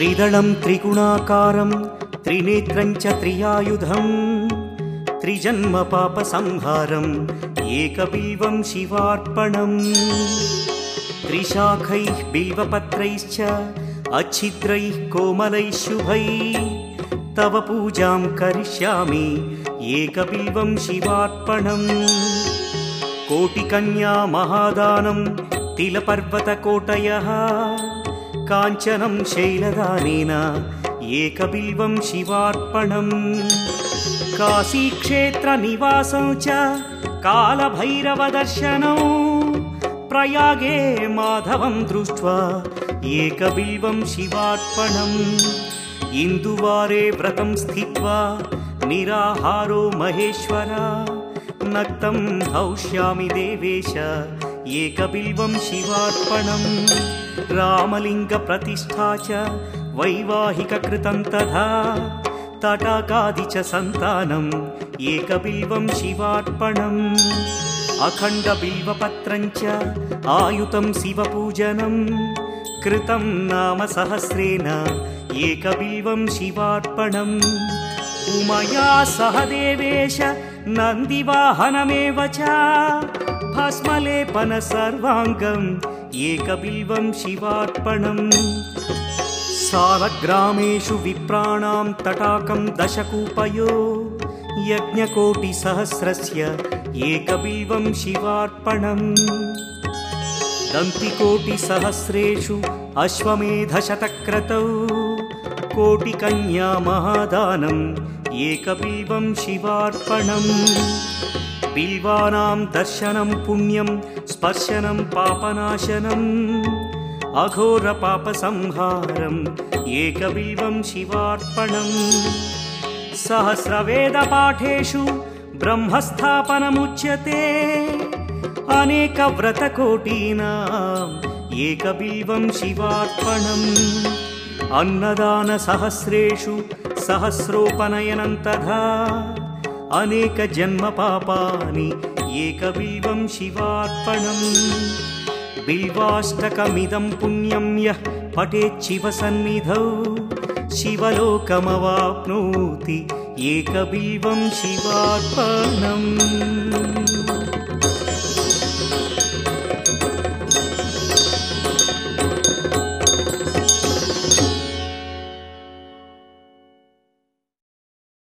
त्रिदलं त्रिगुणाकारं त्रिनेत्रं च त्रियायुधम् त्रिजन्मपापसंहारम् एकबिल्वं शिवार्पणम्। त्रिशाखैः बिल्वपत्रैश्च अच्छिद्रैः कोमलैः शुभैः तव पूजां करिष्यामि एकबिल्वं शिवार्पणम्। कोटिकन्या महादानं तिलपर्वतकोटयः काञ्चनं शैलदानेन एकबिल्वं शिवार्पणम् काशीक्षेत्रनिवासं च कालभैरवदर्शनौ। प्रयागे माधवं दृष्ट्वा एकबिल्वं शिवार्पणम्। इन्दुवारे व्रतं स्थित्वा निराहारो महेश्वर। नक्तं हौष्यामि देवेश एकबिल्वं शिवार्पणम् रामलिङ्गप्रतिष्ठा च वैवाहिककृतं तथा। तटाकादि च सन्तानम् एकबिल्वं शिवार्पणम्। अखण्डबिल्वपत्रं च आयुतं शिवपूजनम् कृतं नाम सहस्रेण एकबिल्वं शिवार्पणम्। उमया सह देवेश नन्दिवाहनमेव च भस्मलेपन सर्वाङ्गम् एकबिल्वं शिवार्पणम् सालग्रामेषु विप्राणां तटाकं दशकूपयो यज्ञकोटिसहस्रस्य एकबिल्वं शिवार्पणम् दन्तिकोटिसहस्रेषु अश्वमेधशतक्रतौ कोटिकन्या महादानम् शिवार्पणम्। बिल्वानां दर्शनं पुण्यं स्पर्शनं पापनाशनम्। अघोरपापसंहारम् एकबिल्वं शिवार्पणम्। सहस्रवेदपाठेषु ब्रह्मस्थापनमुच्यते। अनेकव्रतकोटीनाम् एकबिल्वं शिवार्पणम् अन्नदानसहस्रेषु सहस्रोपनयनं तथा अनेकजन्मपापानि एकबिल्वं शिवार्पणम् बिल्वाष्टकमिदं पुण्यं यः पठेच्छिवसन्निधौ शिवलोकमवाप्नोति एकबिल्वं शिवार्पणम्